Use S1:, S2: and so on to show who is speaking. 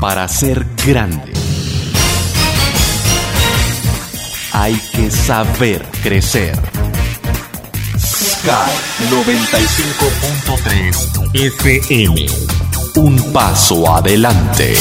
S1: Para ser grande hay que saber crecer. Sky 95.3 FM. Un paso adelante.